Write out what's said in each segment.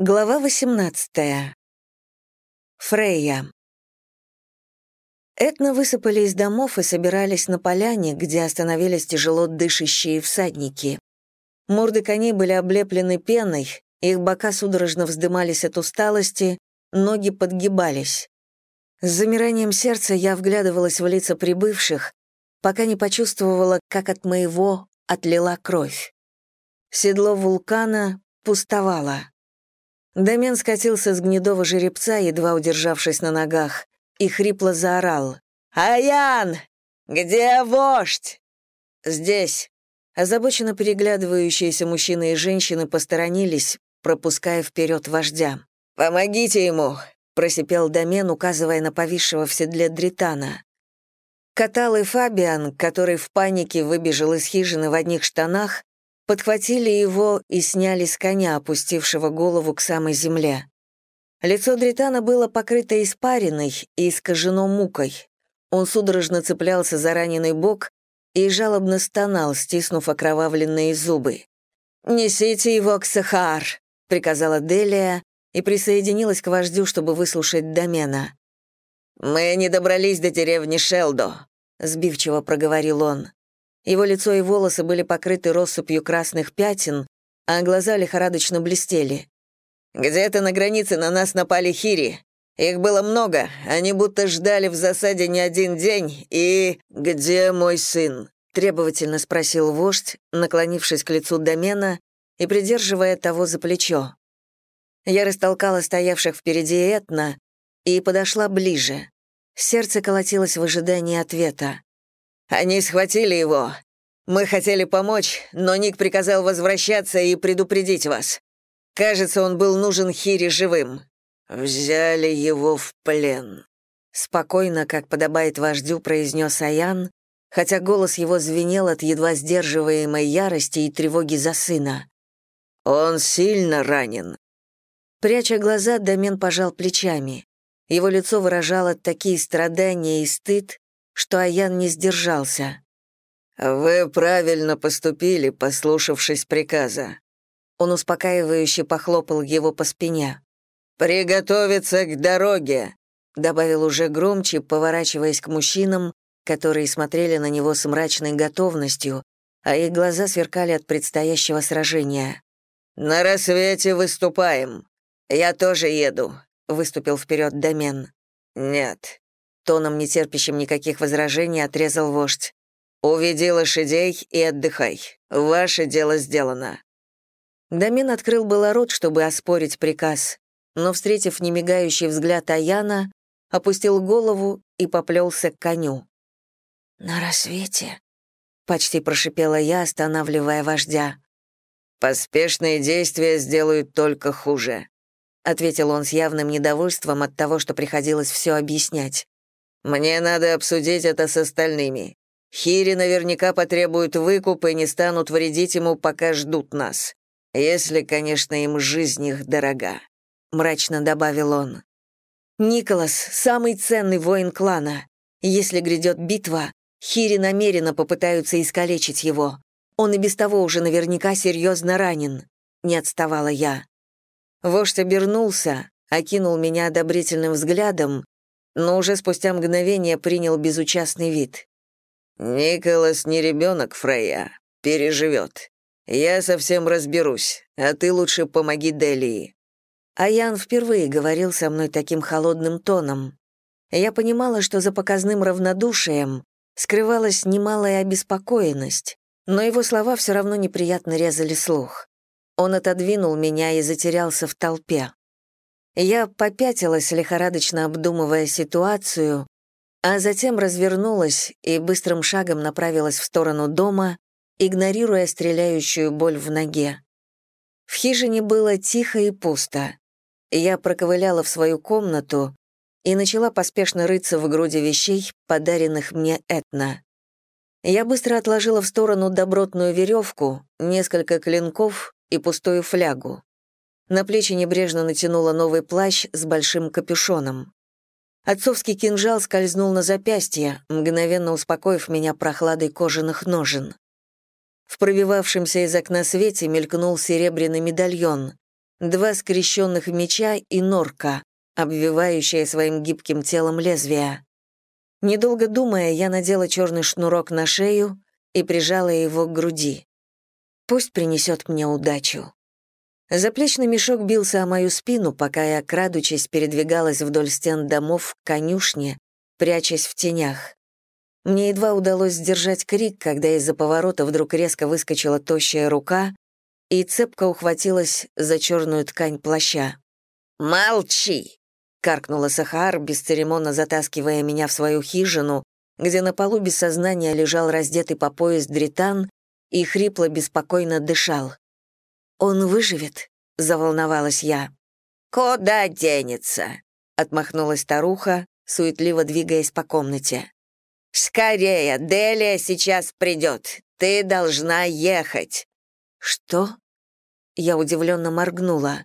Глава 18. Фрейя. Этно высыпали из домов и собирались на поляне, где остановились тяжело дышащие всадники. Морды коней были облеплены пеной, их бока судорожно вздымались от усталости, ноги подгибались. С замиранием сердца я вглядывалась в лица прибывших, пока не почувствовала, как от моего отлила кровь. Седло вулкана пустовало. Домен скатился с гнедого жеребца, едва удержавшись на ногах, и хрипло заорал. «Аян! Где вождь?» «Здесь». Озабоченно переглядывающиеся мужчины и женщины посторонились, пропуская вперед вождя. «Помогите ему!» — просипел Домен, указывая на повисшего в седле Дритана. Катал и Фабиан, который в панике выбежал из хижины в одних штанах, подхватили его и сняли с коня, опустившего голову к самой земле. Лицо Дритана было покрыто испариной и искажено мукой. Он судорожно цеплялся за раненый бок и жалобно стонал, стиснув окровавленные зубы. «Несите его к Сахар», — приказала Делия и присоединилась к вождю, чтобы выслушать домена. «Мы не добрались до деревни Шелдо», — сбивчиво проговорил он. Его лицо и волосы были покрыты россыпью красных пятен, а глаза лихорадочно блестели. «Где-то на границе на нас напали хири. Их было много, они будто ждали в засаде не один день, и... Где мой сын?» — требовательно спросил вождь, наклонившись к лицу домена и придерживая того за плечо. Я растолкала стоявших впереди Этна и подошла ближе. Сердце колотилось в ожидании ответа. Они схватили его. Мы хотели помочь, но Ник приказал возвращаться и предупредить вас. Кажется, он был нужен Хире живым. Взяли его в плен. Спокойно, как подобает вождю, произнес Аян, хотя голос его звенел от едва сдерживаемой ярости и тревоги за сына. «Он сильно ранен». Пряча глаза, Домен пожал плечами. Его лицо выражало такие страдания и стыд, что Аян не сдержался. «Вы правильно поступили, послушавшись приказа». Он успокаивающе похлопал его по спине. «Приготовиться к дороге», — добавил уже громче, поворачиваясь к мужчинам, которые смотрели на него с мрачной готовностью, а их глаза сверкали от предстоящего сражения. «На рассвете выступаем. Я тоже еду», — выступил вперед Домен. «Нет, тоном, не терпящим никаких возражений, отрезал вождь. «Уведи лошадей и отдыхай. Ваше дело сделано». Дамин открыл было рот, чтобы оспорить приказ, но, встретив немигающий взгляд Аяна, опустил голову и поплелся к коню. «На рассвете», — почти прошипела я, останавливая вождя. «Поспешные действия сделают только хуже», — ответил он с явным недовольством от того, что приходилось все объяснять. Мне надо обсудить это с остальными. Хири наверняка потребуют выкуп и не станут вредить ему, пока ждут нас. Если, конечно, им жизнь их дорога», — мрачно добавил он. «Николас — самый ценный воин клана. Если грядет битва, Хири намеренно попытаются искалечить его. Он и без того уже наверняка серьезно ранен», — не отставала я. Вождь обернулся, окинул меня одобрительным взглядом но уже спустя мгновение принял безучастный вид. «Николас не ребенок, Фрейя. Переживет. Я совсем разберусь, а ты лучше помоги Делии». А Ян впервые говорил со мной таким холодным тоном. Я понимала, что за показным равнодушием скрывалась немалая обеспокоенность, но его слова все равно неприятно резали слух. Он отодвинул меня и затерялся в толпе. Я попятилась, лихорадочно обдумывая ситуацию, а затем развернулась и быстрым шагом направилась в сторону дома, игнорируя стреляющую боль в ноге. В хижине было тихо и пусто. Я проковыляла в свою комнату и начала поспешно рыться в груди вещей, подаренных мне Этна. Я быстро отложила в сторону добротную веревку, несколько клинков и пустую флягу. На плечи небрежно натянула новый плащ с большим капюшоном. Отцовский кинжал скользнул на запястье, мгновенно успокоив меня прохладой кожаных ножен. В пробивавшемся из окна свете мелькнул серебряный медальон. два скрещенных меча и норка, обвивающая своим гибким телом лезвия. Недолго думая, я надела черный шнурок на шею и прижала его к груди. Пусть принесет мне удачу. Заплечный мешок бился о мою спину, пока я, крадучись, передвигалась вдоль стен домов к конюшне, прячась в тенях. Мне едва удалось сдержать крик, когда из-за поворота вдруг резко выскочила тощая рука и цепко ухватилась за черную ткань плаща. «Молчи!» — каркнула Сахар, бесцеремонно затаскивая меня в свою хижину, где на полу без сознания лежал раздетый по пояс дритан и хрипло беспокойно дышал. «Он выживет?» — заволновалась я. «Куда денется?» — отмахнулась старуха, суетливо двигаясь по комнате. «Скорее, Делия сейчас придет. Ты должна ехать». «Что?» Я удивленно моргнула.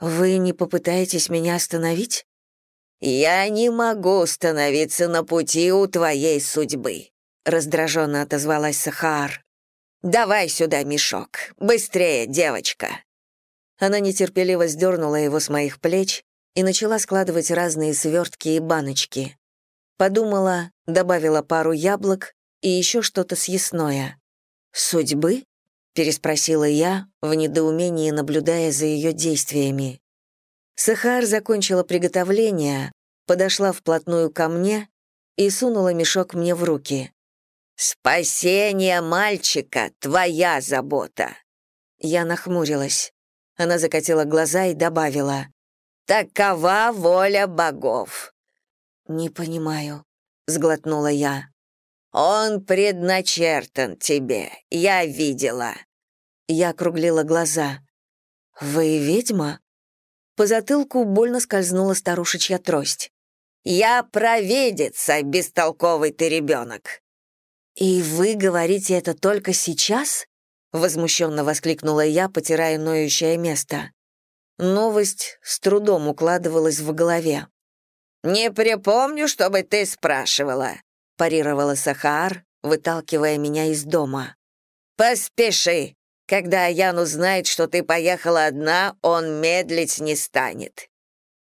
«Вы не попытаетесь меня остановить?» «Я не могу становиться на пути у твоей судьбы», — раздраженно отозвалась Сахар. «Давай сюда мешок. Быстрее, девочка!» Она нетерпеливо сдернула его с моих плеч и начала складывать разные свертки и баночки. Подумала, добавила пару яблок и еще что-то съестное. «Судьбы?» — переспросила я, в недоумении наблюдая за ее действиями. Сахар закончила приготовление, подошла вплотную ко мне и сунула мешок мне в руки. «Спасение мальчика — твоя забота!» Я нахмурилась. Она закатила глаза и добавила. «Такова воля богов!» «Не понимаю», — сглотнула я. «Он предначертан тебе, я видела». Я округлила глаза. «Вы ведьма?» По затылку больно скользнула старушечья трость. «Я провидица, бестолковый ты ребенок. «И вы говорите это только сейчас?» — возмущенно воскликнула я, потирая ноющее место. Новость с трудом укладывалась в голове. «Не припомню, чтобы ты спрашивала», — парировала Сахар, выталкивая меня из дома. «Поспеши. Когда Ян узнает, что ты поехала одна, он медлить не станет».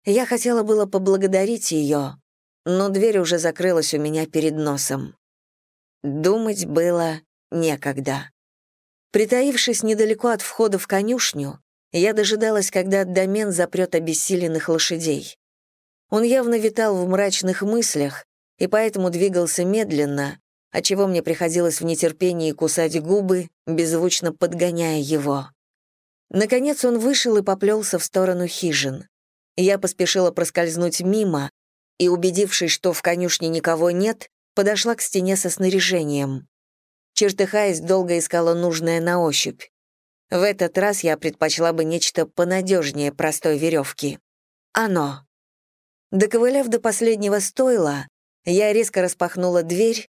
Я хотела было поблагодарить ее, но дверь уже закрылась у меня перед носом. Думать было некогда. Притаившись недалеко от входа в конюшню, я дожидалась, когда домен запрет обессиленных лошадей. Он явно витал в мрачных мыслях и поэтому двигался медленно, отчего мне приходилось в нетерпении кусать губы, беззвучно подгоняя его. Наконец он вышел и поплелся в сторону хижин. Я поспешила проскользнуть мимо и, убедившись, что в конюшне никого нет, подошла к стене со снаряжением. Чертыхаясь, долго искала нужное на ощупь. В этот раз я предпочла бы нечто понадежнее простой веревки. Оно. Доковыляв до последнего стойла, я резко распахнула дверь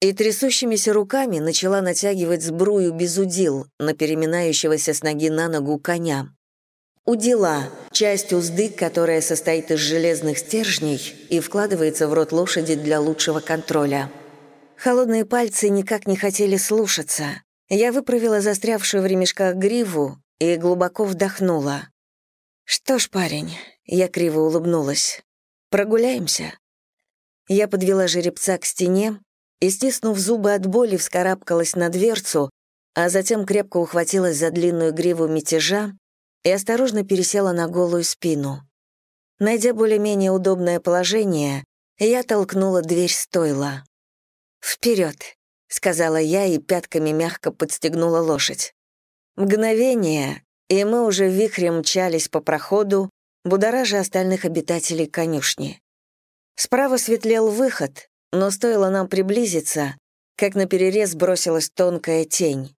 и трясущимися руками начала натягивать сбрую без удил на переминающегося с ноги на ногу коня. Удила — часть узды, которая состоит из железных стержней и вкладывается в рот лошади для лучшего контроля. Холодные пальцы никак не хотели слушаться. Я выправила застрявшую в ремешках гриву и глубоко вдохнула. «Что ж, парень», — я криво улыбнулась, — «прогуляемся?» Я подвела жеребца к стене и, стиснув зубы от боли, вскарабкалась на дверцу, а затем крепко ухватилась за длинную гриву мятежа и осторожно пересела на голую спину. Найдя более-менее удобное положение, я толкнула дверь стойла. «Вперед!» — сказала я и пятками мягко подстегнула лошадь. Мгновение, и мы уже вихрем мчались по проходу, будоража остальных обитателей конюшни. Справа светлел выход, но стоило нам приблизиться, как на перерез бросилась тонкая тень.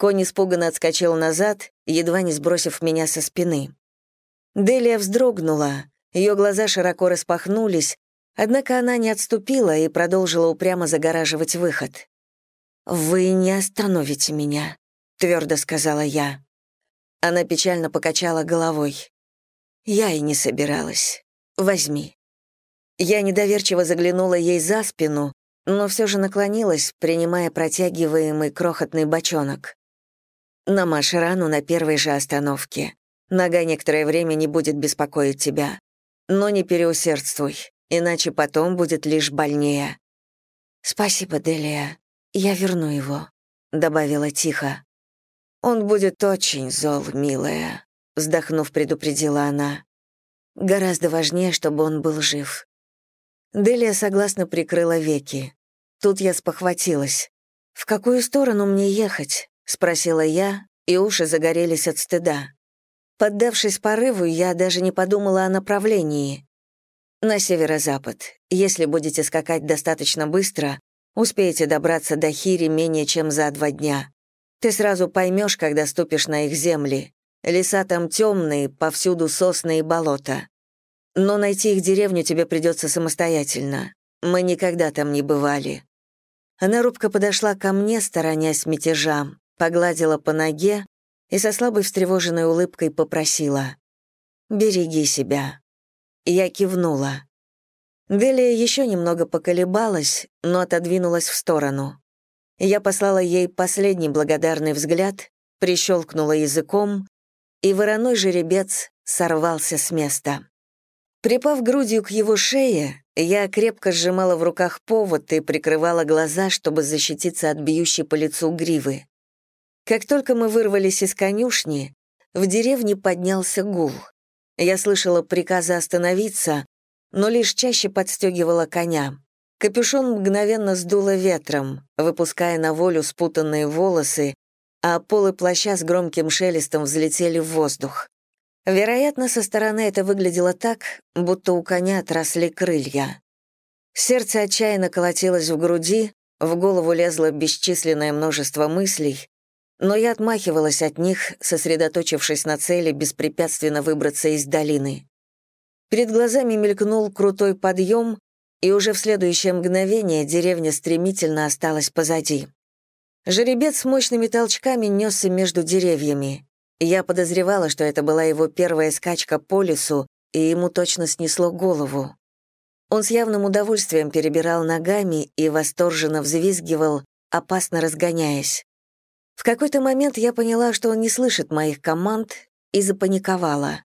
Конь испуганно отскочил назад, едва не сбросив меня со спины. Делия вздрогнула, ее глаза широко распахнулись, однако она не отступила и продолжила упрямо загораживать выход. «Вы не остановите меня», — твердо сказала я. Она печально покачала головой. «Я и не собиралась. Возьми». Я недоверчиво заглянула ей за спину, но все же наклонилась, принимая протягиваемый крохотный бочонок. Намажь рану на первой же остановке. Нога некоторое время не будет беспокоить тебя. Но не переусердствуй, иначе потом будет лишь больнее». «Спасибо, Делия. Я верну его», — добавила тихо. «Он будет очень зол, милая», — вздохнув, предупредила она. «Гораздо важнее, чтобы он был жив». Делия согласно прикрыла веки. Тут я спохватилась. «В какую сторону мне ехать?» — спросила я, и уши загорелись от стыда. Поддавшись порыву, я даже не подумала о направлении. На северо-запад. Если будете скакать достаточно быстро, успеете добраться до Хири менее чем за два дня. Ты сразу поймешь, когда ступишь на их земли. Леса там темные, повсюду сосны и болота. Но найти их деревню тебе придется самостоятельно. Мы никогда там не бывали. Она робко подошла ко мне, сторонясь мятежа, погладила по ноге, и со слабой встревоженной улыбкой попросила «Береги себя». Я кивнула. Делия еще немного поколебалась, но отодвинулась в сторону. Я послала ей последний благодарный взгляд, прищелкнула языком, и вороной жеребец сорвался с места. Припав грудью к его шее, я крепко сжимала в руках повод и прикрывала глаза, чтобы защититься от бьющей по лицу гривы. Как только мы вырвались из конюшни, в деревне поднялся гул. Я слышала приказы остановиться, но лишь чаще подстегивала коня. Капюшон мгновенно сдуло ветром, выпуская на волю спутанные волосы, а полы плаща с громким шелестом взлетели в воздух. Вероятно, со стороны это выглядело так, будто у коня отросли крылья. Сердце отчаянно колотилось в груди, в голову лезло бесчисленное множество мыслей, но я отмахивалась от них, сосредоточившись на цели беспрепятственно выбраться из долины. Перед глазами мелькнул крутой подъем, и уже в следующее мгновение деревня стремительно осталась позади. Жеребец с мощными толчками несся между деревьями. Я подозревала, что это была его первая скачка по лесу, и ему точно снесло голову. Он с явным удовольствием перебирал ногами и восторженно взвизгивал, опасно разгоняясь. В какой-то момент я поняла, что он не слышит моих команд, и запаниковала.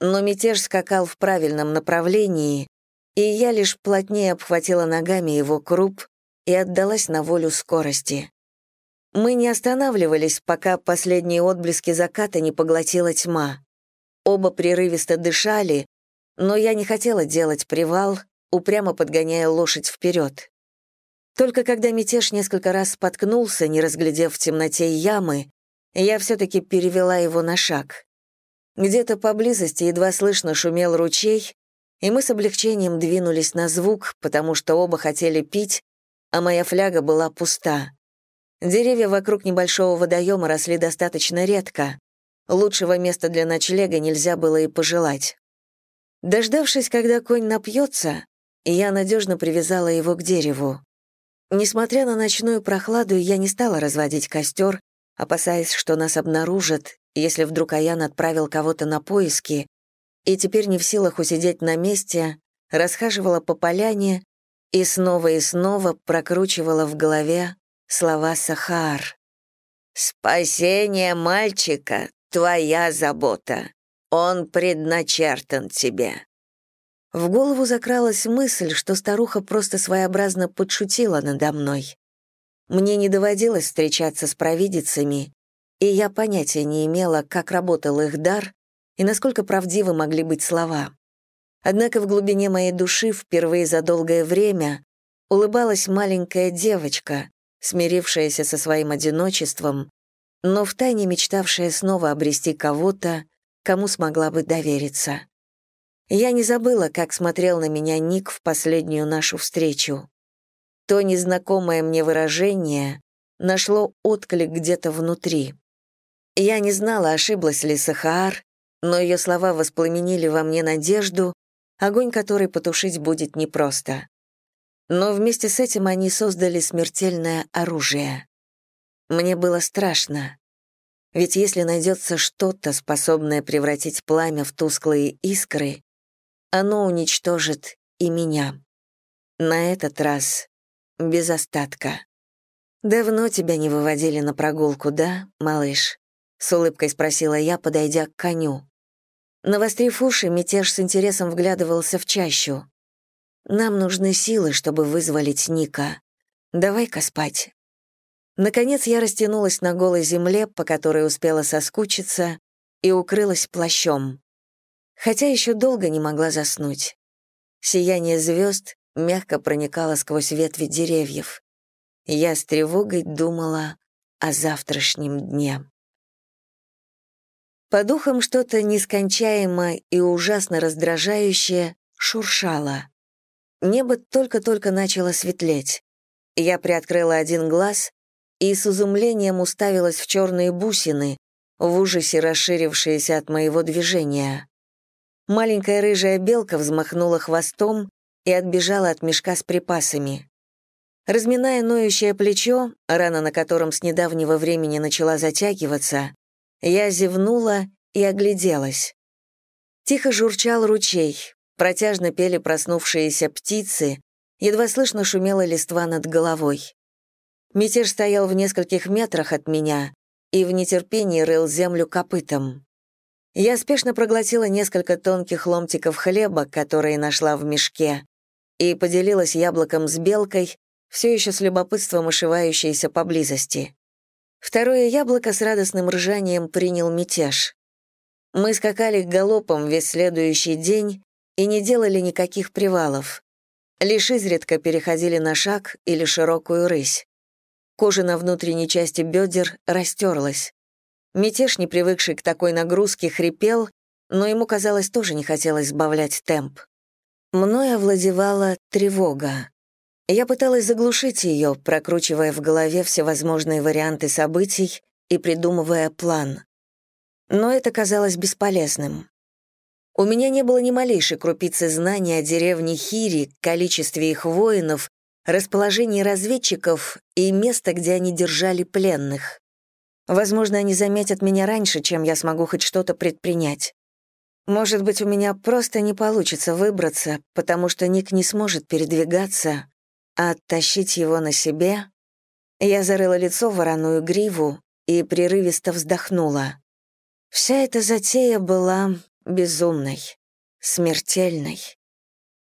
Но мятеж скакал в правильном направлении, и я лишь плотнее обхватила ногами его круп и отдалась на волю скорости. Мы не останавливались, пока последние отблески заката не поглотила тьма. Оба прерывисто дышали, но я не хотела делать привал, упрямо подгоняя лошадь вперед. Только когда мятеж несколько раз споткнулся, не разглядев в темноте ямы, я все-таки перевела его на шаг. Где-то поблизости едва слышно шумел ручей, и мы с облегчением двинулись на звук, потому что оба хотели пить, а моя фляга была пуста. Деревья вокруг небольшого водоема росли достаточно редко. Лучшего места для ночлега нельзя было и пожелать. Дождавшись, когда конь напьется, я надежно привязала его к дереву. Несмотря на ночную прохладу, я не стала разводить костер, опасаясь, что нас обнаружат, если вдруг Аян отправил кого-то на поиски, и теперь не в силах усидеть на месте, расхаживала по поляне и снова и снова прокручивала в голове слова Сахар. «Спасение мальчика — твоя забота. Он предначертан тебе. В голову закралась мысль, что старуха просто своеобразно подшутила надо мной. Мне не доводилось встречаться с провидицами, и я понятия не имела, как работал их дар и насколько правдивы могли быть слова. Однако в глубине моей души впервые за долгое время улыбалась маленькая девочка, смирившаяся со своим одиночеством, но втайне мечтавшая снова обрести кого-то, кому смогла бы довериться. Я не забыла, как смотрел на меня Ник в последнюю нашу встречу. То незнакомое мне выражение нашло отклик где-то внутри. Я не знала, ошиблась ли Сахаар, но ее слова воспламенили во мне надежду, огонь которой потушить будет непросто. Но вместе с этим они создали смертельное оружие. Мне было страшно. Ведь если найдется что-то, способное превратить пламя в тусклые искры, оно уничтожит и меня. На этот раз без остатка. Давно тебя не выводили на прогулку, да, малыш? с улыбкой спросила я, подойдя к коню. Навострив уши, мятеж с интересом вглядывался в чащу. «Нам нужны силы, чтобы вызволить Ника. Давай-ка спать». Наконец я растянулась на голой земле, по которой успела соскучиться, и укрылась плащом. Хотя еще долго не могла заснуть. Сияние звезд мягко проникало сквозь ветви деревьев. Я с тревогой думала о завтрашнем дне. По духам что-то нескончаемое и ужасно раздражающее шуршало. Небо только-только начало светлеть. Я приоткрыла один глаз и с изумлением уставилась в черные бусины, в ужасе расширившиеся от моего движения. Маленькая рыжая белка взмахнула хвостом и отбежала от мешка с припасами. Разминая ноющее плечо, рана на котором с недавнего времени начала затягиваться, я зевнула и огляделась. Тихо журчал ручей, протяжно пели проснувшиеся птицы, едва слышно шумела листва над головой. Мятеж стоял в нескольких метрах от меня и в нетерпении рыл землю копытом. Я спешно проглотила несколько тонких ломтиков хлеба, которые нашла в мешке, и поделилась яблоком с белкой, все еще с любопытством ошивающейся поблизости. Второе яблоко с радостным ржанием принял мятеж. Мы скакали галопом весь следующий день и не делали никаких привалов. Лишь изредка переходили на шаг или широкую рысь. Кожа на внутренней части бедер растерлась. Мятеж, не привыкший к такой нагрузке, хрипел, но ему, казалось, тоже не хотелось сбавлять темп. Мною овладевала тревога. Я пыталась заглушить ее, прокручивая в голове всевозможные варианты событий и придумывая план. Но это казалось бесполезным. У меня не было ни малейшей крупицы знания о деревне Хири, количестве их воинов, расположении разведчиков и места, где они держали пленных. Возможно, они заметят меня раньше, чем я смогу хоть что-то предпринять. Может быть, у меня просто не получится выбраться, потому что Ник не сможет передвигаться, а оттащить его на себе... Я зарыла лицо в вороную гриву и прерывисто вздохнула. Вся эта затея была безумной, смертельной.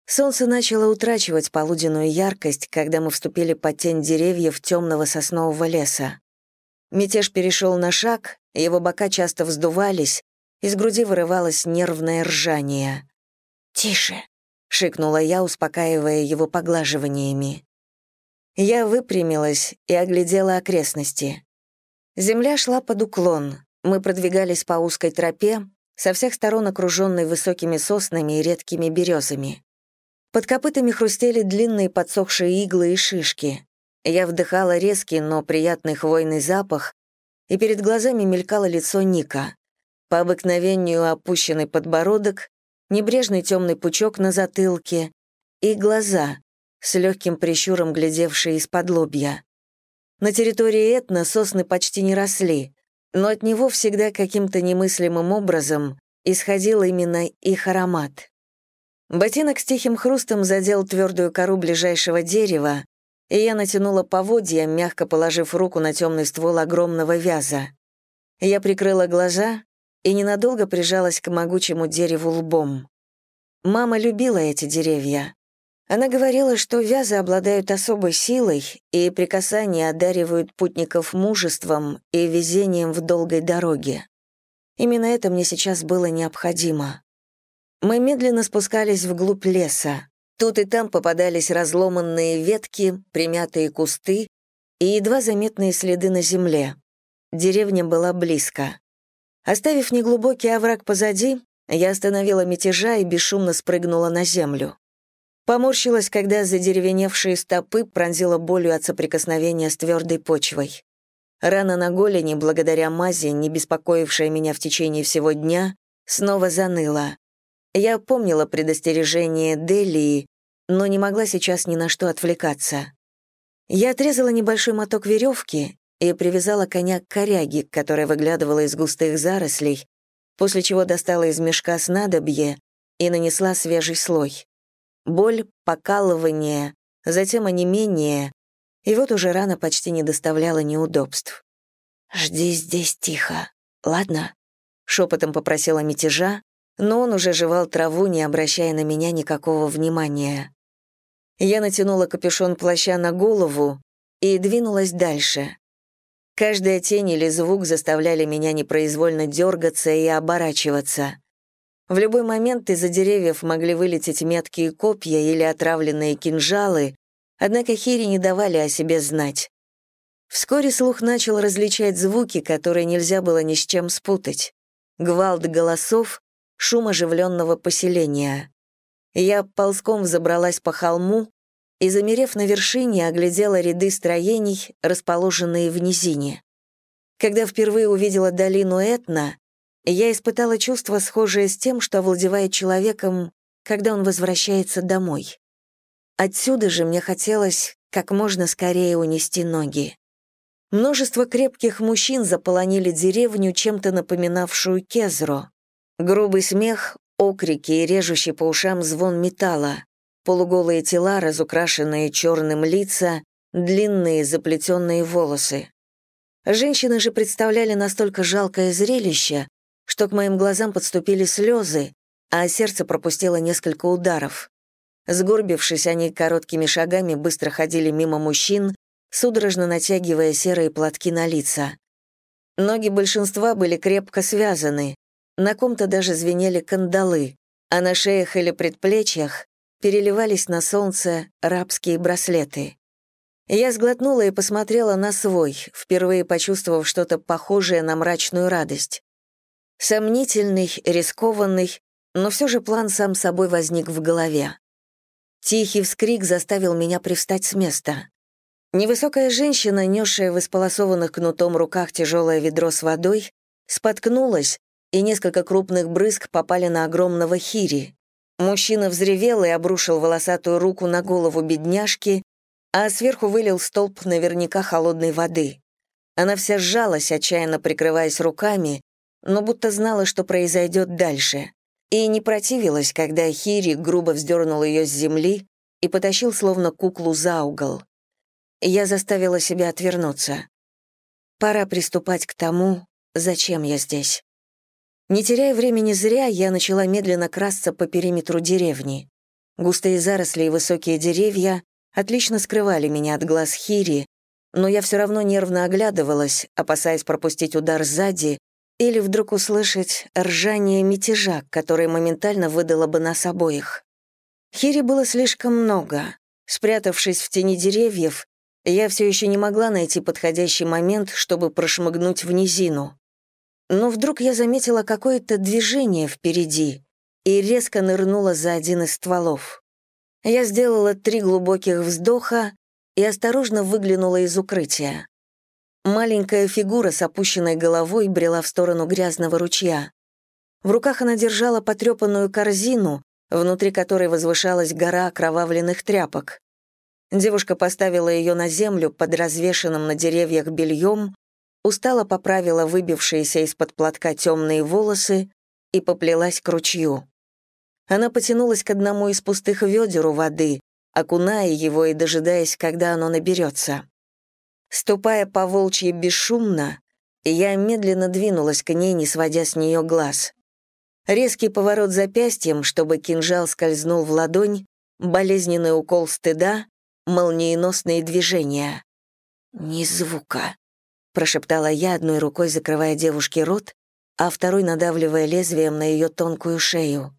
Солнце начало утрачивать полуденную яркость, когда мы вступили под тень деревьев темного соснового леса. Мятеж перешел на шаг, его бока часто вздувались, из груди вырывалось нервное ржание. «Тише!» — шикнула я, успокаивая его поглаживаниями. Я выпрямилась и оглядела окрестности. Земля шла под уклон, мы продвигались по узкой тропе, со всех сторон окруженной высокими соснами и редкими березами. Под копытами хрустели длинные подсохшие иглы и шишки. Я вдыхала резкий, но приятный хвойный запах, и перед глазами мелькало лицо Ника. По обыкновению опущенный подбородок, небрежный темный пучок на затылке и глаза, с легким прищуром глядевшие из-под лобья. На территории Этна сосны почти не росли, но от него всегда каким-то немыслимым образом исходил именно их аромат. Ботинок с тихим хрустом задел твердую кору ближайшего дерева, и я натянула поводья, мягко положив руку на темный ствол огромного вяза. Я прикрыла глаза и ненадолго прижалась к могучему дереву лбом. Мама любила эти деревья. Она говорила, что вязы обладают особой силой, и при одаривают путников мужеством и везением в долгой дороге. Именно это мне сейчас было необходимо. Мы медленно спускались вглубь леса. Тут и там попадались разломанные ветки, примятые кусты и едва заметные следы на земле. Деревня была близко. Оставив неглубокий овраг позади, я остановила мятежа и бесшумно спрыгнула на землю. Поморщилась, когда задеревеневшие стопы пронзила болью от соприкосновения с твердой почвой. Рана на голени, благодаря мази, не беспокоившая меня в течение всего дня, снова заныла. Я помнила предостережение Делии, но не могла сейчас ни на что отвлекаться. Я отрезала небольшой моток веревки и привязала коня к коряге, которая выглядывала из густых зарослей, после чего достала из мешка снадобье и нанесла свежий слой. Боль, покалывание, затем онемение, и вот уже рана почти не доставляла неудобств. «Жди здесь тихо», ладно?» — шепотом попросила мятежа, но он уже жевал траву, не обращая на меня никакого внимания. Я натянула капюшон плаща на голову и двинулась дальше. Каждая тень или звук заставляли меня непроизвольно дергаться и оборачиваться. В любой момент из-за деревьев могли вылететь меткие копья или отравленные кинжалы, однако хири не давали о себе знать. Вскоре слух начал различать звуки, которые нельзя было ни с чем спутать. Гвалт голосов, шум оживленного поселения. Я ползком взобралась по холму и, замерев на вершине, оглядела ряды строений, расположенные в низине. Когда впервые увидела долину Этна, я испытала чувство, схожее с тем, что овладевает человеком, когда он возвращается домой. Отсюда же мне хотелось как можно скорее унести ноги. Множество крепких мужчин заполонили деревню, чем-то напоминавшую Кезро. Грубый смех, окрики и режущий по ушам звон металла, полуголые тела, разукрашенные черным лица, длинные заплетенные волосы. Женщины же представляли настолько жалкое зрелище, что к моим глазам подступили слезы, а сердце пропустило несколько ударов. Сгорбившись, они короткими шагами быстро ходили мимо мужчин, судорожно натягивая серые платки на лица. Ноги большинства были крепко связаны, на ком-то даже звенели кандалы, а на шеях или предплечьях переливались на солнце рабские браслеты. Я сглотнула и посмотрела на свой, впервые почувствовав что-то похожее на мрачную радость. Сомнительный, рискованный, но все же план сам собой возник в голове. Тихий вскрик заставил меня привстать с места. Невысокая женщина, несшая в исполосованных кнутом руках тяжелое ведро с водой, споткнулась, и несколько крупных брызг попали на огромного хири. Мужчина взревел и обрушил волосатую руку на голову бедняжки, а сверху вылил столб наверняка холодной воды. Она вся сжалась, отчаянно прикрываясь руками, но будто знала, что произойдет дальше, и не противилась, когда Хири грубо вздернул ее с земли и потащил словно куклу за угол. Я заставила себя отвернуться. Пора приступать к тому, зачем я здесь. Не теряя времени зря, я начала медленно красться по периметру деревни. Густые заросли и высокие деревья отлично скрывали меня от глаз Хири, но я все равно нервно оглядывалась, опасаясь пропустить удар сзади или вдруг услышать ржание мятежа, которое моментально выдало бы нас обоих. Хири было слишком много. Спрятавшись в тени деревьев, я все еще не могла найти подходящий момент, чтобы прошмыгнуть в низину. Но вдруг я заметила какое-то движение впереди и резко нырнула за один из стволов. Я сделала три глубоких вздоха и осторожно выглянула из укрытия. Маленькая фигура с опущенной головой брела в сторону грязного ручья. В руках она держала потрепанную корзину, внутри которой возвышалась гора окровавленных тряпок. Девушка поставила ее на землю под развешенным на деревьях бельем, устало поправила выбившиеся из-под платка темные волосы и поплелась к ручью. Она потянулась к одному из пустых ведер у воды, окуная его и дожидаясь, когда оно наберется. Ступая по волчьи бесшумно, я медленно двинулась к ней, не сводя с нее глаз. Резкий поворот запястьем, чтобы кинжал скользнул в ладонь, болезненный укол стыда, молниеносные движения. «Ни звука», — прошептала я, одной рукой закрывая девушке рот, а второй надавливая лезвием на ее тонкую шею.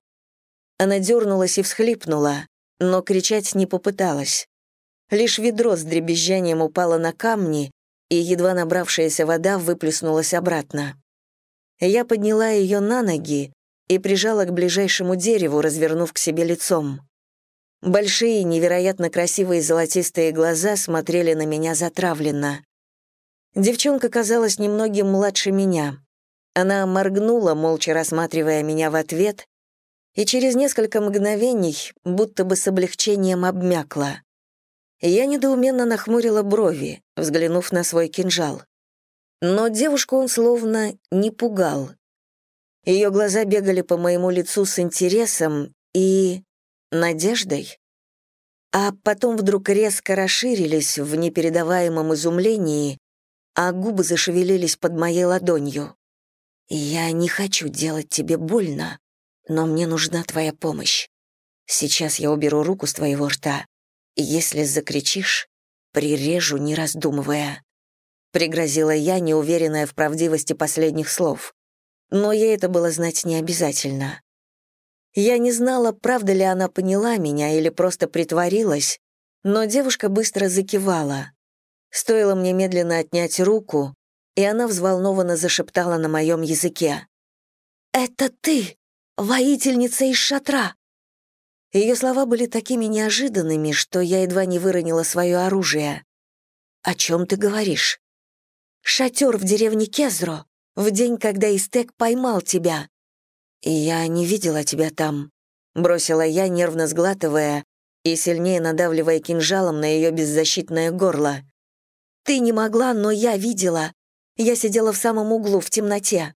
Она дернулась и всхлипнула, но кричать не попыталась. Лишь ведро с дребезжанием упало на камни, и едва набравшаяся вода выплеснулась обратно. Я подняла ее на ноги и прижала к ближайшему дереву, развернув к себе лицом. Большие, невероятно красивые золотистые глаза смотрели на меня затравленно. Девчонка казалась немногим младше меня. Она моргнула, молча рассматривая меня в ответ, и через несколько мгновений будто бы с облегчением обмякла. Я недоуменно нахмурила брови, взглянув на свой кинжал. Но девушку он словно не пугал. Ее глаза бегали по моему лицу с интересом и... надеждой. А потом вдруг резко расширились в непередаваемом изумлении, а губы зашевелились под моей ладонью. «Я не хочу делать тебе больно, но мне нужна твоя помощь. Сейчас я уберу руку с твоего рта, если закричишь, прирежу, не раздумывая». Пригрозила я, неуверенная в правдивости последних слов. Но ей это было знать не обязательно. Я не знала, правда ли она поняла меня или просто притворилась, но девушка быстро закивала. Стоило мне медленно отнять руку, и она взволнованно зашептала на моем языке. «Это ты, воительница из шатра!» Ее слова были такими неожиданными, что я едва не выронила свое оружие. «О чем ты говоришь?» «Шатер в деревне Кезро, в день, когда Истек поймал тебя». «И я не видела тебя там», — бросила я, нервно сглатывая и сильнее надавливая кинжалом на ее беззащитное горло. «Ты не могла, но я видела. Я сидела в самом углу, в темноте.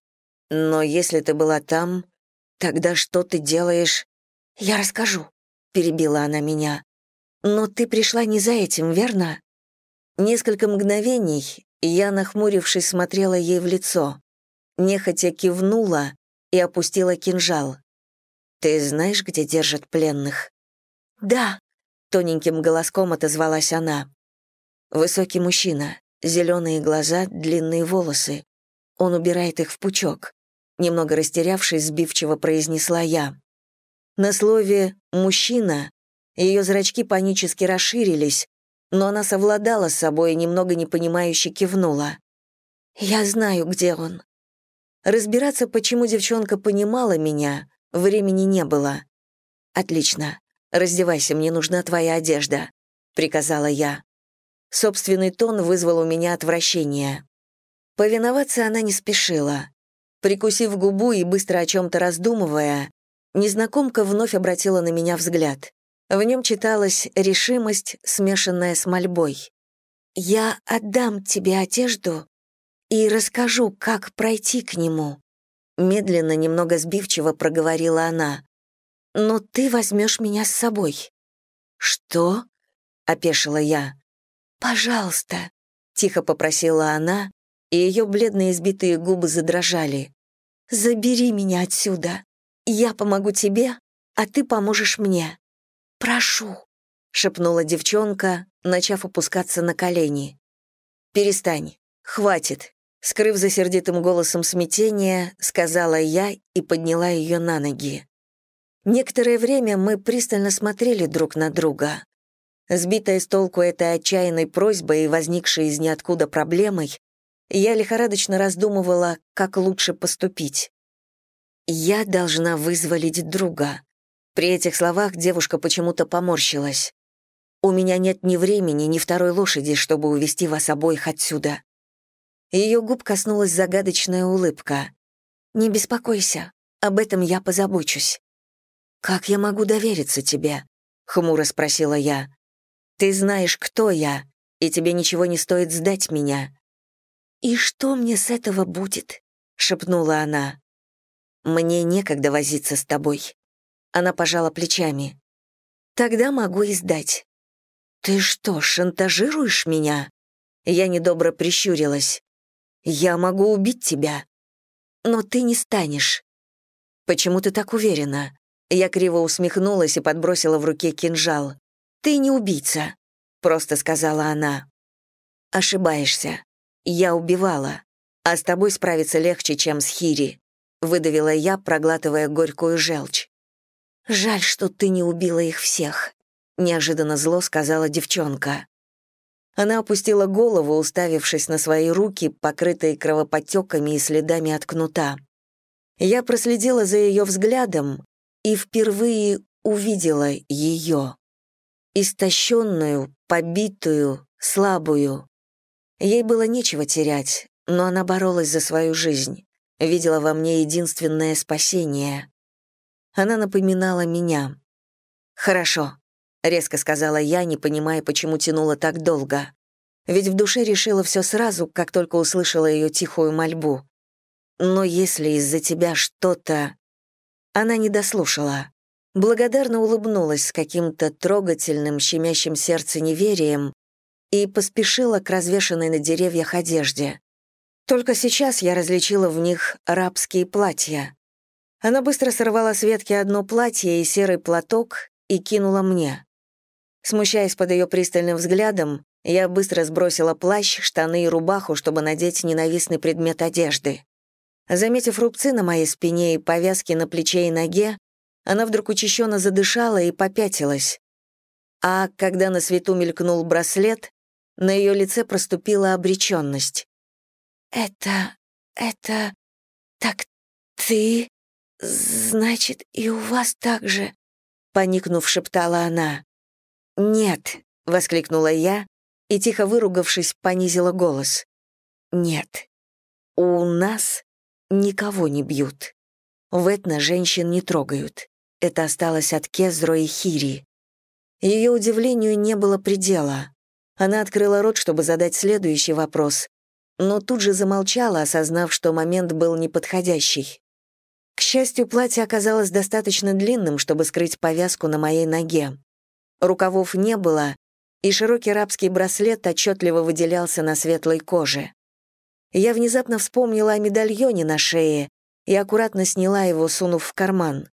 Но если ты была там, тогда что ты делаешь? Я расскажу, перебила она меня. Но ты пришла не за этим, верно? Несколько мгновений я, нахмурившись, смотрела ей в лицо. Нехотя кивнула и опустила кинжал. «Ты знаешь, где держат пленных?» «Да», — тоненьким голоском отозвалась она. Высокий мужчина, Зеленые глаза, длинные волосы. Он убирает их в пучок. Немного растерявшись, сбивчиво произнесла я. На слове «мужчина» ее зрачки панически расширились, но она совладала с собой и немного непонимающе кивнула. «Я знаю, где он». Разбираться, почему девчонка понимала меня, времени не было. «Отлично. Раздевайся, мне нужна твоя одежда», — приказала я. Собственный тон вызвал у меня отвращение. Повиноваться она не спешила. Прикусив губу и быстро о чем-то раздумывая, незнакомка вновь обратила на меня взгляд. В нем читалась решимость, смешанная с мольбой. «Я отдам тебе одежду и расскажу, как пройти к нему», медленно, немного сбивчиво проговорила она. «Но ты возьмешь меня с собой». «Что?» — опешила я. «Пожалуйста», — тихо попросила она, и ее бледные избитые губы задрожали. «Забери меня отсюда. Я помогу тебе, а ты поможешь мне. Прошу», — шепнула девчонка, начав опускаться на колени. «Перестань. Хватит», — скрыв за сердитым голосом смятения, сказала я и подняла ее на ноги. Некоторое время мы пристально смотрели друг на друга. Сбитая с толку этой отчаянной просьбой и возникшей из ниоткуда проблемой, я лихорадочно раздумывала, как лучше поступить. «Я должна вызволить друга». При этих словах девушка почему-то поморщилась. «У меня нет ни времени, ни второй лошади, чтобы увести вас обоих отсюда». Ее губ коснулась загадочная улыбка. «Не беспокойся, об этом я позабочусь». «Как я могу довериться тебе?» — хмуро спросила я. Ты знаешь, кто я, и тебе ничего не стоит сдать меня». «И что мне с этого будет?» — шепнула она. «Мне некогда возиться с тобой». Она пожала плечами. «Тогда могу и сдать». «Ты что, шантажируешь меня?» Я недобро прищурилась. «Я могу убить тебя». «Но ты не станешь». «Почему ты так уверена?» Я криво усмехнулась и подбросила в руке кинжал. «Ты не убийца», — просто сказала она. «Ошибаешься. Я убивала. А с тобой справиться легче, чем с Хири», — выдавила я, проглатывая горькую желчь. «Жаль, что ты не убила их всех», — неожиданно зло сказала девчонка. Она опустила голову, уставившись на свои руки, покрытые кровоподтеками и следами от кнута. Я проследила за ее взглядом и впервые увидела ее истощенную, побитую, слабую. Ей было нечего терять, но она боролась за свою жизнь, видела во мне единственное спасение. Она напоминала меня. «Хорошо», — резко сказала я, не понимая, почему тянула так долго. Ведь в душе решила все сразу, как только услышала ее тихую мольбу. «Но если из-за тебя что-то...» Она не дослушала благодарно улыбнулась с каким-то трогательным, щемящим сердце неверием и поспешила к развешанной на деревьях одежде. Только сейчас я различила в них рабские платья. Она быстро сорвала с ветки одно платье и серый платок и кинула мне. Смущаясь под ее пристальным взглядом, я быстро сбросила плащ, штаны и рубаху, чтобы надеть ненавистный предмет одежды. Заметив рубцы на моей спине и повязки на плече и ноге, она вдруг учащенно задышала и попятилась. А когда на свету мелькнул браслет, на ее лице проступила обреченность. «Это... это... так ты... значит, и у вас так же...» поникнув, шептала она. «Нет», — воскликнула я и, тихо выругавшись, понизила голос. «Нет, у нас никого не бьют. В Этна женщин не трогают. Это осталось от Кезро и Хири. Ее удивлению не было предела. Она открыла рот, чтобы задать следующий вопрос, но тут же замолчала, осознав, что момент был неподходящий. К счастью, платье оказалось достаточно длинным, чтобы скрыть повязку на моей ноге. Рукавов не было, и широкий рабский браслет отчетливо выделялся на светлой коже. Я внезапно вспомнила о медальоне на шее и аккуратно сняла его, сунув в карман.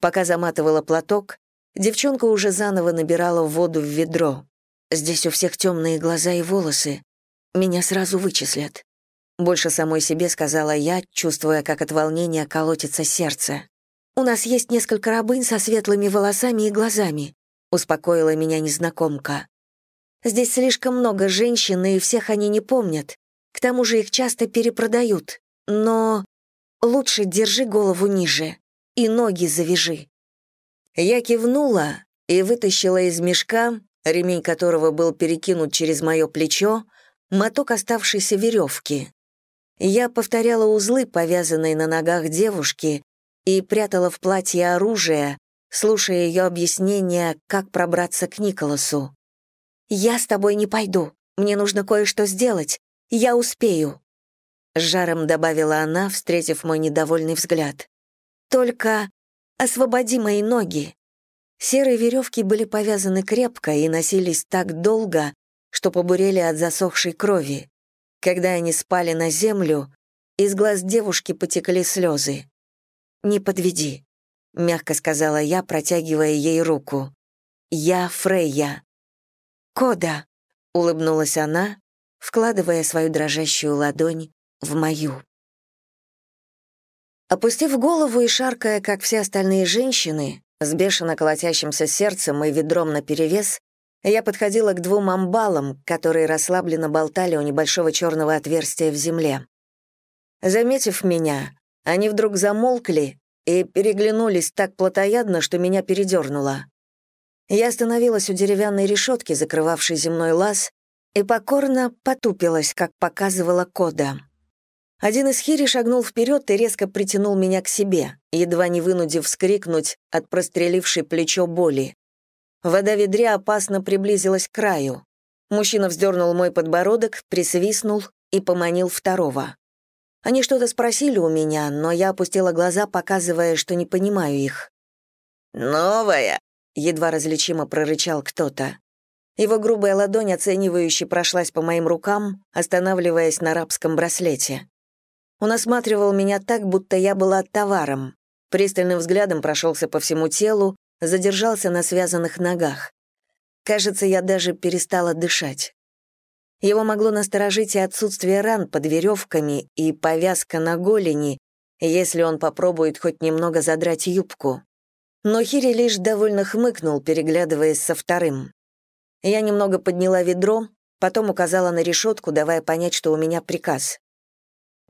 Пока заматывала платок, девчонка уже заново набирала воду в ведро. Здесь у всех темные глаза и волосы. Меня сразу вычислят. Больше самой себе сказала я, чувствуя, как от волнения колотится сердце. «У нас есть несколько рабынь со светлыми волосами и глазами», успокоила меня незнакомка. «Здесь слишком много женщин, и всех они не помнят. К тому же их часто перепродают. Но лучше держи голову ниже и ноги завяжи». Я кивнула и вытащила из мешка, ремень которого был перекинут через мое плечо, моток оставшейся веревки. Я повторяла узлы, повязанные на ногах девушки, и прятала в платье оружие, слушая ее объяснения, как пробраться к Николасу. «Я с тобой не пойду. Мне нужно кое-что сделать. Я успею», — жаром добавила она, встретив мой недовольный взгляд. «Только освободи мои ноги». Серые веревки были повязаны крепко и носились так долго, что побурели от засохшей крови. Когда они спали на землю, из глаз девушки потекли слезы. «Не подведи», — мягко сказала я, протягивая ей руку. «Я Фрейя». «Кода», — улыбнулась она, вкладывая свою дрожащую ладонь в мою. Опустив голову и шаркая, как все остальные женщины, с бешено колотящимся сердцем и ведром наперевес, я подходила к двум амбалам, которые расслабленно болтали у небольшого черного отверстия в земле. Заметив меня, они вдруг замолкли и переглянулись так плотоядно, что меня передернуло. Я остановилась у деревянной решетки, закрывавшей земной лаз, и покорно потупилась, как показывала кода. Один из хири шагнул вперед и резко притянул меня к себе, едва не вынудив вскрикнуть от прострелившей плечо боли. Вода в ведре опасно приблизилась к краю. Мужчина вздернул мой подбородок, присвистнул и поманил второго. Они что-то спросили у меня, но я опустила глаза, показывая, что не понимаю их. «Новая!» — едва различимо прорычал кто-то. Его грубая ладонь оценивающе прошлась по моим рукам, останавливаясь на рабском браслете. Он осматривал меня так, будто я была товаром. Пристальным взглядом прошелся по всему телу, задержался на связанных ногах. Кажется, я даже перестала дышать. Его могло насторожить и отсутствие ран под веревками, и повязка на голени, если он попробует хоть немного задрать юбку. Но Хири лишь довольно хмыкнул, переглядываясь со вторым. Я немного подняла ведро, потом указала на решетку, давая понять, что у меня приказ.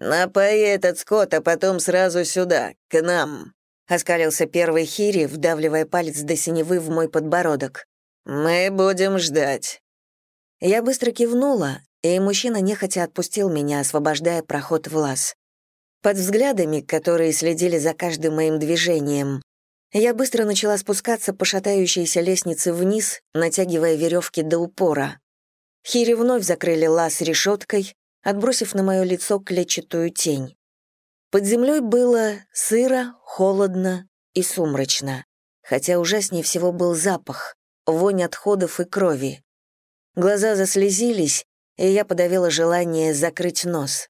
«Напои этот скот, а потом сразу сюда, к нам», оскалился первый Хири, вдавливая палец до синевы в мой подбородок. «Мы будем ждать». Я быстро кивнула, и мужчина нехотя отпустил меня, освобождая проход в лаз. Под взглядами, которые следили за каждым моим движением, я быстро начала спускаться по шатающейся лестнице вниз, натягивая веревки до упора. Хири вновь закрыли лаз решеткой, отбросив на мое лицо клетчатую тень. Под землей было сыро, холодно и сумрачно, хотя ужаснее всего был запах, вонь отходов и крови. Глаза заслезились, и я подавила желание закрыть нос.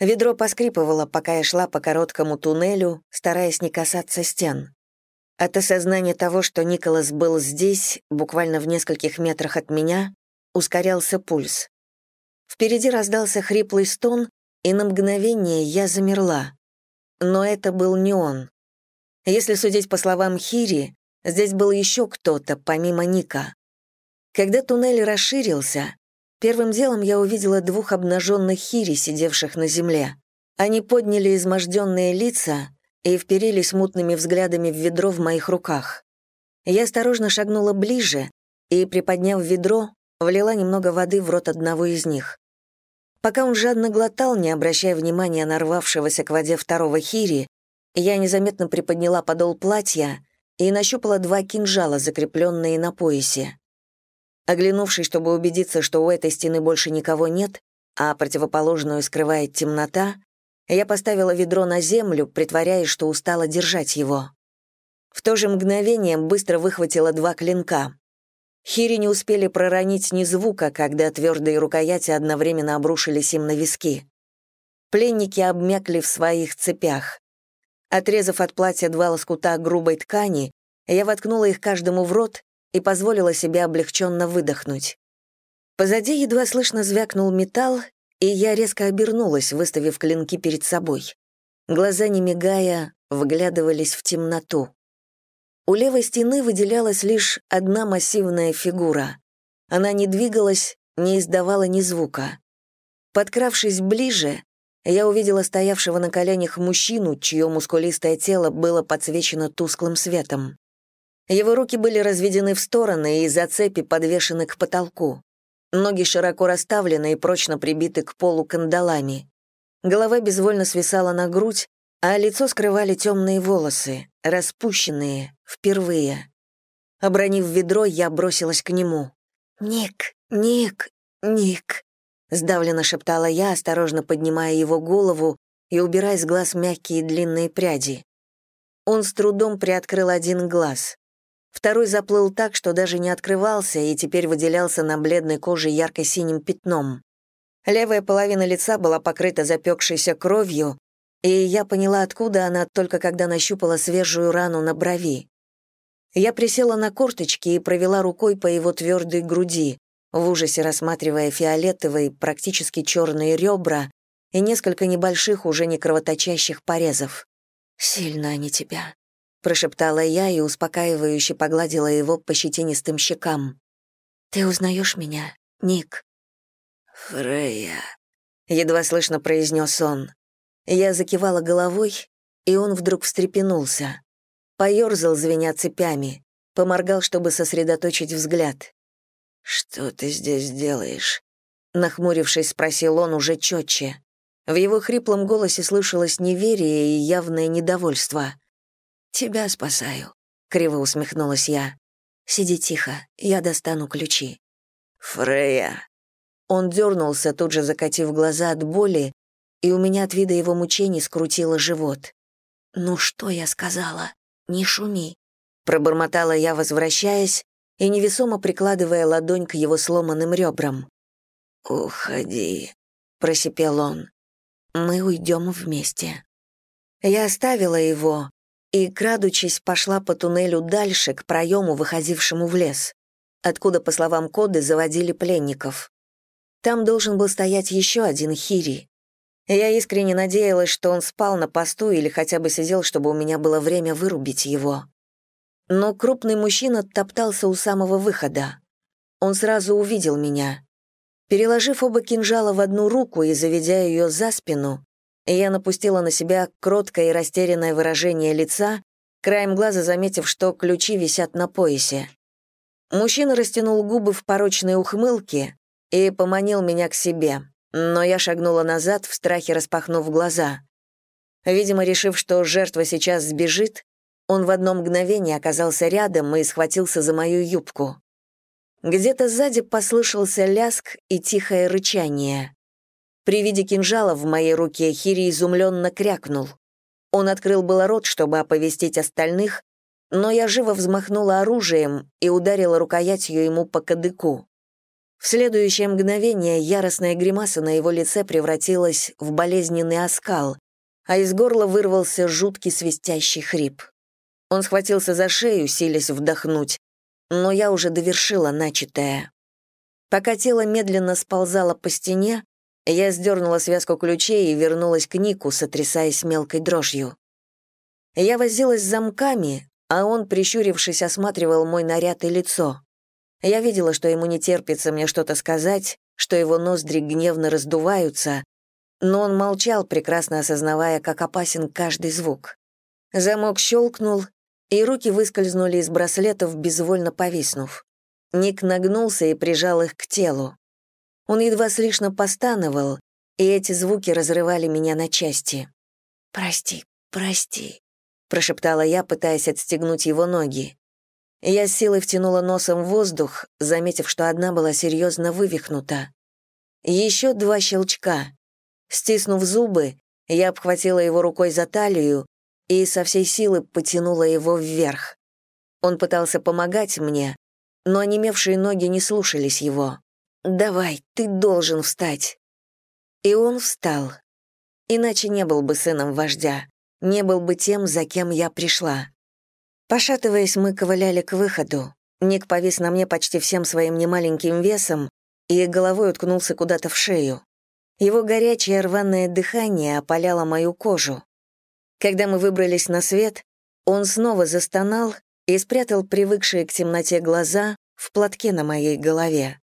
Ведро поскрипывало, пока я шла по короткому туннелю, стараясь не касаться стен. От осознания того, что Николас был здесь, буквально в нескольких метрах от меня, ускорялся пульс. Впереди раздался хриплый стон, и на мгновение я замерла. Но это был не он. Если судить по словам Хири, здесь был еще кто-то, помимо Ника. Когда туннель расширился, первым делом я увидела двух обнаженных Хири, сидевших на земле. Они подняли изможденные лица и вперились мутными взглядами в ведро в моих руках. Я осторожно шагнула ближе и, приподняв ведро, влила немного воды в рот одного из них. Пока он жадно глотал, не обращая внимания на рвавшегося к воде второго хири, я незаметно приподняла подол платья и нащупала два кинжала, закрепленные на поясе. Оглянувшись, чтобы убедиться, что у этой стены больше никого нет, а противоположную скрывает темнота, я поставила ведро на землю, притворяясь, что устала держать его. В то же мгновение быстро выхватила два клинка. Хири не успели проронить ни звука, когда твердые рукояти одновременно обрушились им на виски. Пленники обмякли в своих цепях. Отрезав от платья два лоскута грубой ткани, я воткнула их каждому в рот и позволила себе облегченно выдохнуть. Позади едва слышно звякнул металл, и я резко обернулась, выставив клинки перед собой. Глаза, не мигая, вглядывались в темноту. У левой стены выделялась лишь одна массивная фигура. Она не двигалась, не издавала ни звука. Подкравшись ближе, я увидела стоявшего на коленях мужчину, чье мускулистое тело было подсвечено тусклым светом. Его руки были разведены в стороны и за цепи подвешены к потолку. Ноги широко расставлены и прочно прибиты к полу кандалами. Голова безвольно свисала на грудь, а лицо скрывали темные волосы, распущенные, впервые. Обронив ведро, я бросилась к нему. «Ник, Ник, Ник», — сдавленно шептала я, осторожно поднимая его голову и убирая с глаз мягкие длинные пряди. Он с трудом приоткрыл один глаз. Второй заплыл так, что даже не открывался и теперь выделялся на бледной коже ярко-синим пятном. Левая половина лица была покрыта запекшейся кровью, и я поняла, откуда она, только когда нащупала свежую рану на брови. Я присела на корточки и провела рукой по его твердой груди, в ужасе рассматривая фиолетовые, практически черные ребра и несколько небольших, уже не кровоточащих порезов. «Сильно они тебя», прошептала я и успокаивающе погладила его по щетинистым щекам. «Ты узнаешь меня, Ник?» «Фрея», — едва слышно произнес он. Я закивала головой, и он вдруг встрепенулся. Поёрзал, звеня цепями, поморгал, чтобы сосредоточить взгляд. «Что ты здесь делаешь?» Нахмурившись, спросил он уже четче. В его хриплом голосе слышалось неверие и явное недовольство. «Тебя спасаю», — криво усмехнулась я. «Сиди тихо, я достану ключи». «Фрея». Он дернулся, тут же закатив глаза от боли, и у меня от вида его мучений скрутило живот. «Ну что я сказала? Не шуми», — пробормотала я, возвращаясь, и невесомо прикладывая ладонь к его сломанным ребрам. «Уходи», — просипел он. «Мы уйдем вместе». Я оставила его, и, крадучись, пошла по туннелю дальше, к проему, выходившему в лес, откуда, по словам Коды, заводили пленников. Там должен был стоять еще один Хири. Я искренне надеялась, что он спал на посту или хотя бы сидел, чтобы у меня было время вырубить его. Но крупный мужчина топтался у самого выхода. Он сразу увидел меня. Переложив оба кинжала в одну руку и заведя ее за спину, я напустила на себя кроткое и растерянное выражение лица, краем глаза заметив, что ключи висят на поясе. Мужчина растянул губы в порочной ухмылке и поманил меня к себе, но я шагнула назад, в страхе распахнув глаза. Видимо, решив, что жертва сейчас сбежит, он в одно мгновение оказался рядом и схватился за мою юбку. Где-то сзади послышался ляск и тихое рычание. При виде кинжала в моей руке Хири изумленно крякнул. Он открыл было рот, чтобы оповестить остальных, но я живо взмахнула оружием и ударила рукоятью ему по кадыку. В следующее мгновение яростная гримаса на его лице превратилась в болезненный оскал, а из горла вырвался жуткий свистящий хрип. Он схватился за шею, силясь вдохнуть, но я уже довершила начатое. Пока тело медленно сползало по стене, я сдернула связку ключей и вернулась к Нику, сотрясаясь мелкой дрожью. Я возилась с замками, а он, прищурившись, осматривал мой наряд и лицо. Я видела, что ему не терпится мне что-то сказать, что его ноздри гневно раздуваются, но он молчал, прекрасно осознавая, как опасен каждый звук. Замок щелкнул, и руки выскользнули из браслетов, безвольно повиснув. Ник нагнулся и прижал их к телу. Он едва слышно постановал, и эти звуки разрывали меня на части. «Прости, прости», — прошептала я, пытаясь отстегнуть его ноги. Я с силой втянула носом воздух, заметив, что одна была серьезно вывихнута. Еще два щелчка. Стиснув зубы, я обхватила его рукой за талию и со всей силы потянула его вверх. Он пытался помогать мне, но онемевшие ноги не слушались его. «Давай, ты должен встать». И он встал. Иначе не был бы сыном вождя, не был бы тем, за кем я пришла. Пошатываясь, мы ковыляли к выходу. Ник повис на мне почти всем своим немаленьким весом и головой уткнулся куда-то в шею. Его горячее рваное дыхание опаляло мою кожу. Когда мы выбрались на свет, он снова застонал и спрятал привыкшие к темноте глаза в платке на моей голове.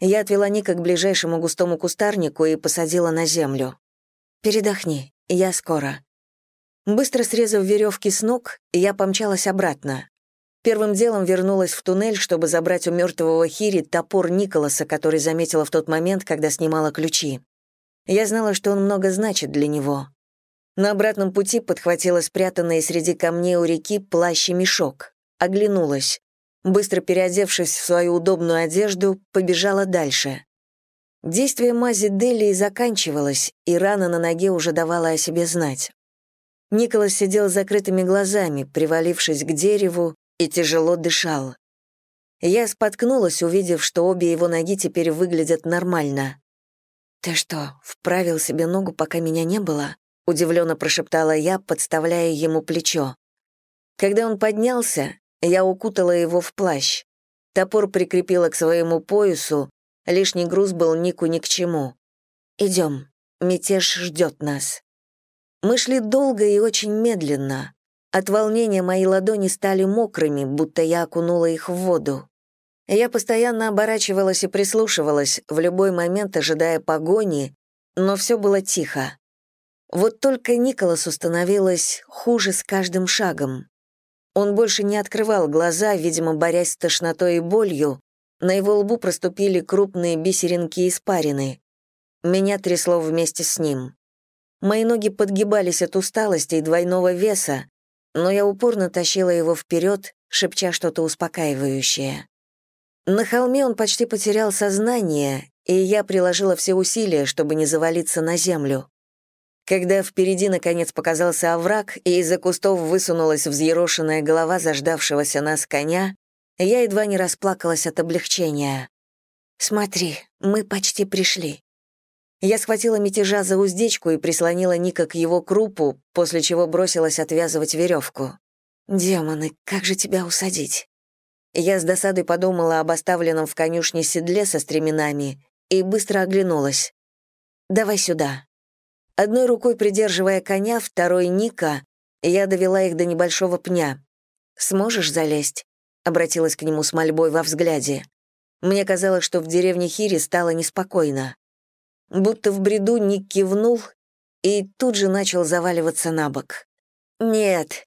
Я отвела Ника к ближайшему густому кустарнику и посадила на землю. «Передохни, я скоро». Быстро срезав веревки с ног, я помчалась обратно. Первым делом вернулась в туннель, чтобы забрать у мертвого Хири топор Николаса, который заметила в тот момент, когда снимала ключи. Я знала, что он много значит для него. На обратном пути подхватила спрятанный среди камней у реки плащ и мешок. Оглянулась. Быстро переодевшись в свою удобную одежду, побежала дальше. Действие мази Делии заканчивалось, и рана на ноге уже давала о себе знать. Николас сидел с закрытыми глазами, привалившись к дереву, и тяжело дышал. Я споткнулась, увидев, что обе его ноги теперь выглядят нормально. «Ты что, вправил себе ногу, пока меня не было?» — удивленно прошептала я, подставляя ему плечо. Когда он поднялся, я укутала его в плащ. Топор прикрепила к своему поясу, лишний груз был Нику ни к чему. Идем, мятеж ждет нас. Мы шли долго и очень медленно. От волнения мои ладони стали мокрыми, будто я окунула их в воду. Я постоянно оборачивалась и прислушивалась, в любой момент ожидая погони, но все было тихо. Вот только Николасу становилось хуже с каждым шагом. Он больше не открывал глаза, видимо, борясь с тошнотой и болью, на его лбу проступили крупные бисеринки испарины. Меня трясло вместе с ним. Мои ноги подгибались от усталости и двойного веса, но я упорно тащила его вперед, шепча что-то успокаивающее. На холме он почти потерял сознание, и я приложила все усилия, чтобы не завалиться на землю. Когда впереди наконец показался овраг, и из-за кустов высунулась взъерошенная голова заждавшегося нас коня, я едва не расплакалась от облегчения. «Смотри, мы почти пришли». Я схватила мятежа за уздечку и прислонила Ника к его крупу, после чего бросилась отвязывать веревку. «Демоны, как же тебя усадить?» Я с досадой подумала об оставленном в конюшне седле со стременами и быстро оглянулась. «Давай сюда». Одной рукой придерживая коня, второй — Ника, я довела их до небольшого пня. «Сможешь залезть?» — обратилась к нему с мольбой во взгляде. Мне казалось, что в деревне Хири стало неспокойно. Будто в бреду Ник кивнул и тут же начал заваливаться на бок. «Нет,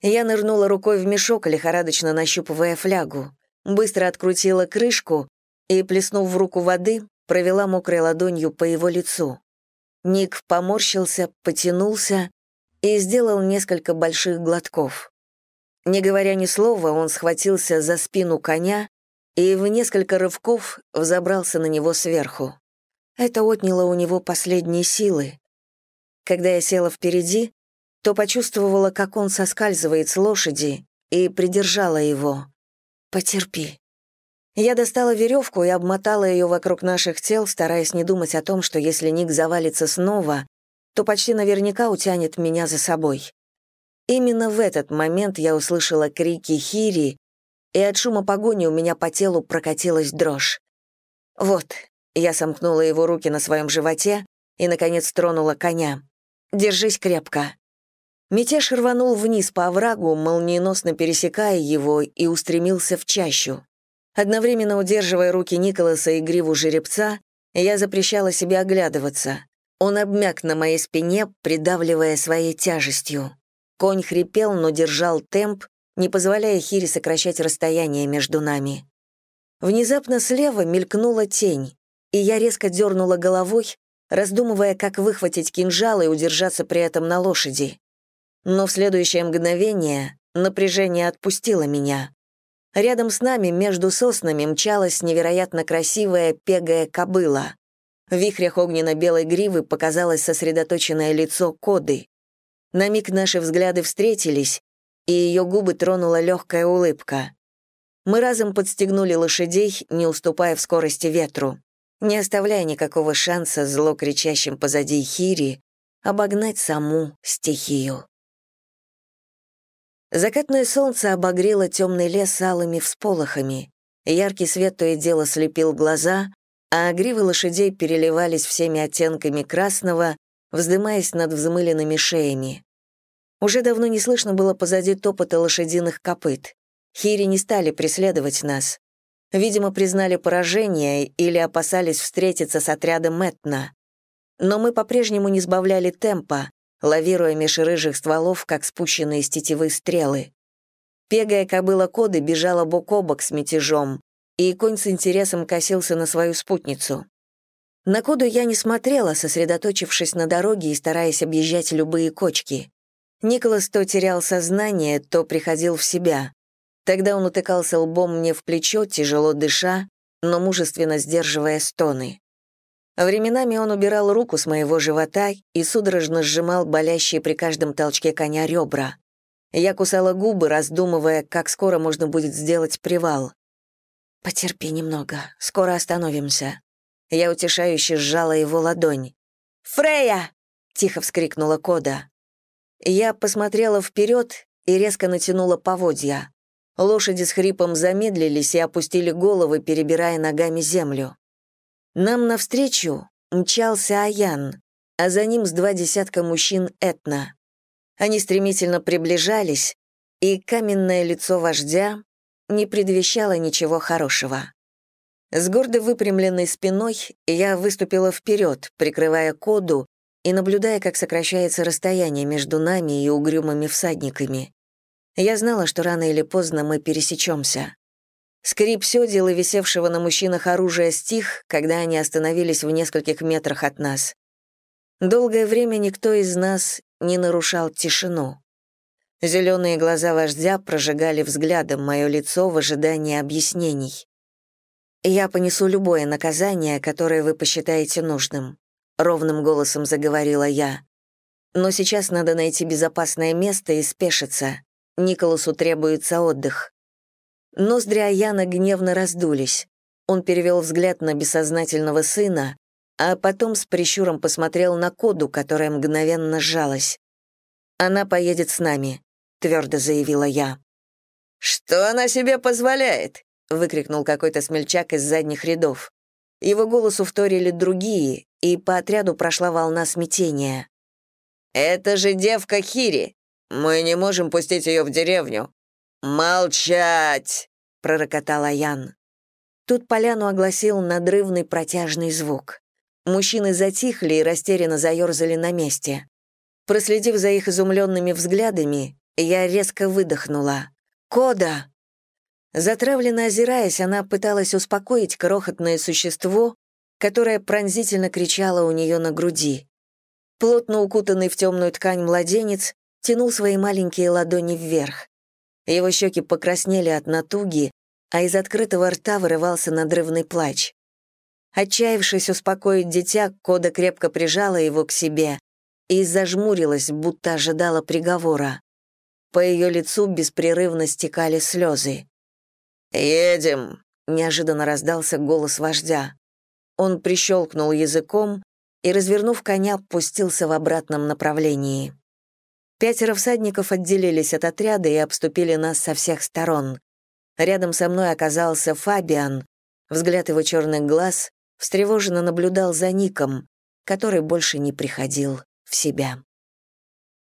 я нырнула рукой в мешок, лихорадочно нащупывая флягу, быстро открутила крышку и, плеснув в руку воды, провела мокрой ладонью по его лицу. Ник поморщился, потянулся и сделал несколько больших глотков. Не говоря ни слова, он схватился за спину коня и в несколько рывков взобрался на него сверху. Это отняло у него последние силы. Когда я села впереди, то почувствовала, как он соскальзывает с лошади, и придержала его. «Потерпи». Я достала веревку и обмотала ее вокруг наших тел, стараясь не думать о том, что если Ник завалится снова, то почти наверняка утянет меня за собой. Именно в этот момент я услышала крики Хири, и от шума погони у меня по телу прокатилась дрожь. Вот, я сомкнула его руки на своем животе и, наконец, тронула коня. «Держись крепко». Мятеж рванул вниз по оврагу, молниеносно пересекая его, и устремился в чащу. Одновременно удерживая руки Николаса и гриву жеребца, я запрещала себе оглядываться. Он обмяк на моей спине, придавливая своей тяжестью. Конь хрипел, но держал темп, не позволяя Хире сокращать расстояние между нами. Внезапно слева мелькнула тень, и я резко дернула головой, раздумывая, как выхватить кинжал и удержаться при этом на лошади. Но в следующее мгновение напряжение отпустило меня. Рядом с нами между соснами мчалась невероятно красивая пегая кобыла. В вихрях огненно-белой гривы показалось сосредоточенное лицо Коды. На миг наши взгляды встретились, и ее губы тронула легкая улыбка. Мы разом подстегнули лошадей, не уступая в скорости ветру, не оставляя никакого шанса зло кричащим позади Хири обогнать саму стихию. Закатное солнце обогрело темный лес алыми всполохами. Яркий свет то и дело слепил глаза, а гривы лошадей переливались всеми оттенками красного, вздымаясь над взмыленными шеями. Уже давно не слышно было позади топота лошадиных копыт. Хири не стали преследовать нас. Видимо, признали поражение или опасались встретиться с отрядом Мэтна. Но мы по-прежнему не сбавляли темпа, лавируя меж рыжих стволов, как спущенные с тетивы стрелы. Пегая кобыла Коды бежала бок о бок с мятежом, и конь с интересом косился на свою спутницу. На Коду я не смотрела, сосредоточившись на дороге и стараясь объезжать любые кочки. Николас то терял сознание, то приходил в себя. Тогда он утыкался лбом мне в плечо, тяжело дыша, но мужественно сдерживая стоны. Временами он убирал руку с моего живота и судорожно сжимал болящие при каждом толчке коня ребра. Я кусала губы, раздумывая, как скоро можно будет сделать привал. «Потерпи немного, скоро остановимся». Я утешающе сжала его ладонь. «Фрея!» — тихо вскрикнула Кода. Я посмотрела вперед и резко натянула поводья. Лошади с хрипом замедлились и опустили головы, перебирая ногами землю. Нам навстречу мчался Аян, а за ним с два десятка мужчин Этна. Они стремительно приближались, и каменное лицо вождя не предвещало ничего хорошего. С гордо выпрямленной спиной я выступила вперед, прикрывая коду и наблюдая, как сокращается расстояние между нами и угрюмыми всадниками. Я знала, что рано или поздно мы пересечемся. Скрип сёдел и висевшего на мужчинах оружия стих, когда они остановились в нескольких метрах от нас. Долгое время никто из нас не нарушал тишину. Зеленые глаза вождя прожигали взглядом мое лицо в ожидании объяснений. «Я понесу любое наказание, которое вы посчитаете нужным», — ровным голосом заговорила я. «Но сейчас надо найти безопасное место и спешиться. Николасу требуется отдых. Ноздри Аяна гневно раздулись. Он перевел взгляд на бессознательного сына, а потом с прищуром посмотрел на Коду, которая мгновенно сжалась. «Она поедет с нами», — твердо заявила я. «Что она себе позволяет?» — выкрикнул какой-то смельчак из задних рядов. Его голосу вторили другие, и по отряду прошла волна смятения. «Это же девка Хири! Мы не можем пустить ее в деревню». «Молчать!» — пророкотал Аян. Тут поляну огласил надрывный протяжный звук. Мужчины затихли и растерянно заерзали на месте. Проследив за их изумленными взглядами, я резко выдохнула. «Кода!» Затравленно озираясь, она пыталась успокоить крохотное существо, которое пронзительно кричало у нее на груди. Плотно укутанный в темную ткань младенец тянул свои маленькие ладони вверх. Его щеки покраснели от натуги, а из открытого рта вырывался надрывный плач. Отчаявшись успокоить дитя, Кода крепко прижала его к себе и зажмурилась, будто ожидала приговора. По ее лицу беспрерывно стекали слезы. «Едем», неожиданно раздался голос вождя. Он прищелкнул языком и, развернув коня, пустился в обратном направлении. Пятеро всадников отделились от отряда и обступили нас со всех сторон. Рядом со мной оказался Фабиан. Взгляд его черных глаз встревоженно наблюдал за Ником, который больше не приходил в себя.